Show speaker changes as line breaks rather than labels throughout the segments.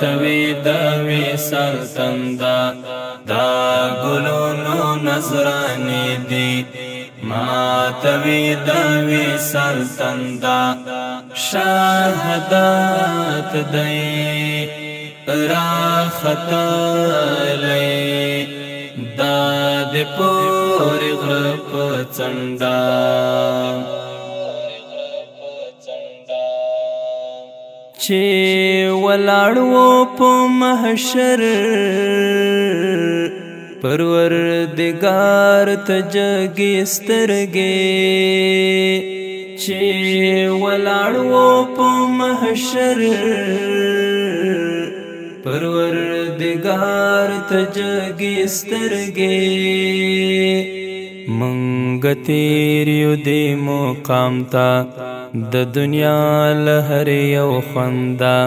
توی دوی سرتندا دا گلونو نظرانی دی ما توی دوی سرتندا شهادت دی را خطا لئی دا دی پوری غرب چندا چې ولاړو په محشر پروردگار تجګي سترګې چې ولاړو په محشر پروردگار تجګي سترګې مونږ تیر یو دی مقام تا د دنیا لهر یو خندا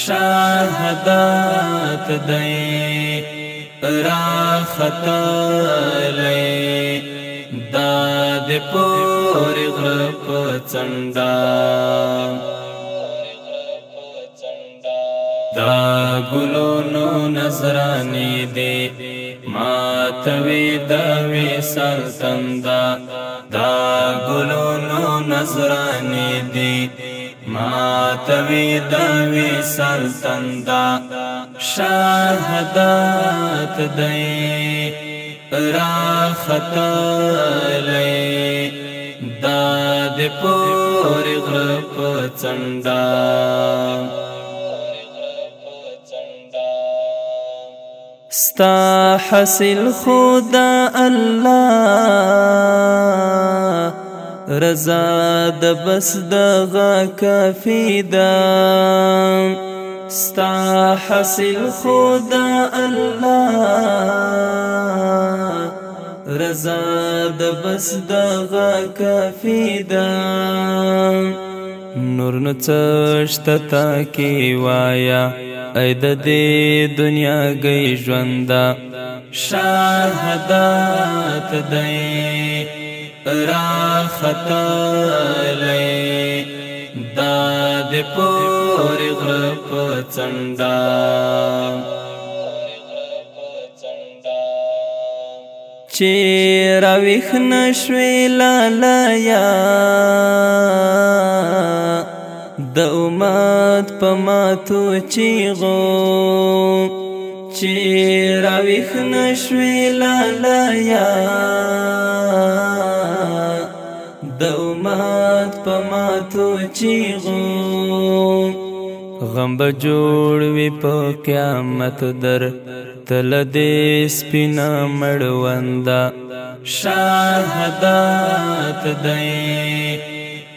شهادت دی را خطا لې داد پور غرب چندا دا ګلونو نظرانی دی ما توی دا وی سلطندا دا ګلونو نظرانی دی ما توی دا وی سلطندا شهادت دی را خطا لئی دا د پور غرب چندا ستا حاصل خدا الله رضا د بس دغه کافی ده ستا حاصل خدا الله رضا د بس دغه کافی ده نور نڅشت تا کی وایا اې د دې دنیا گئی ژوندا شهادت دې را خطا لې داد پور غرب چندا چې راوخ نشوي لالا یا د امت په ماتو چیغو چې راويخ نشوي لالیا د امت په ماتو چیغو غم به جوړ وي په قیامت در تل دې سپینا مړوندا شهادت دې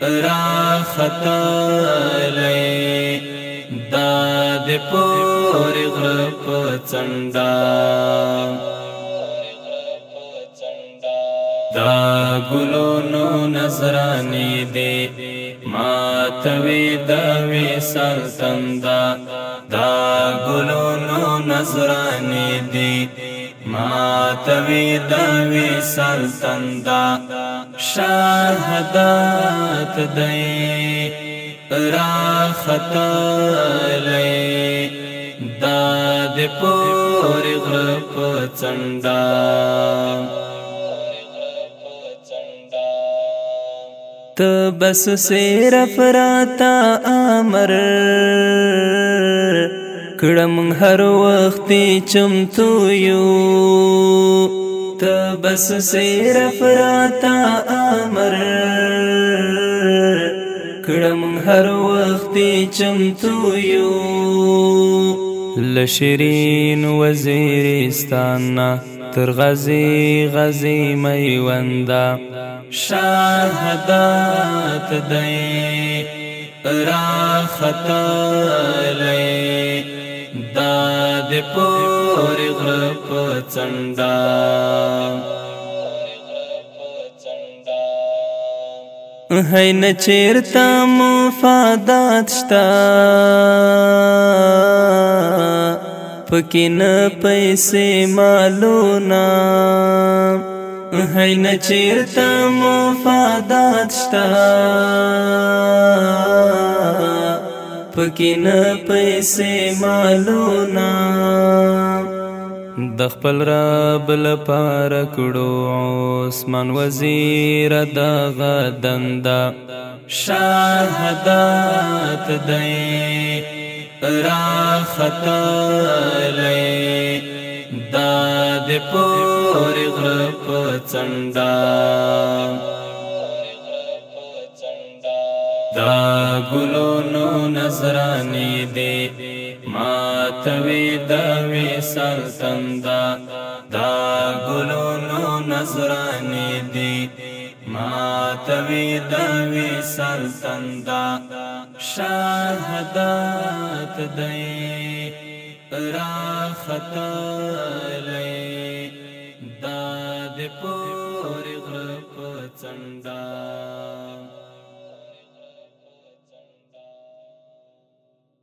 را خطا لئی دا د پور غر په چندا دا ګلونو نظرانی دی ما توی دا وی سلطندا دا ګلونو نظرانی دی ما توی دوی سلطندا شهادت دی را خطا لئی داد پور غرب چندا ته بس صرف راتا امر کړم هر وخت چمتو یو ته بس صرف راتا امر کړم هر وخت چمتو یو لشرین وزیرستان تر غزي غزي میوندا شهادت دای را خطا لای دې پورې غره په څنډه هی نه چیرته مفادات شتا پکې نه پیسې مالونه هی نه چیرته مفادات شتا پکې نه پیسې مالونه د خپل رب لپاره کړو عثمان وزیر دغه دندا شهادت دی را خطا لې داد پور غرب څنډا دا ګلونو نظرانی دی ما توی دا وی سلطندا دا ګلونو نظرانی دی ما توی دا وی سلطندا شهادت دی را خطا لې دا د پور غرب څنډا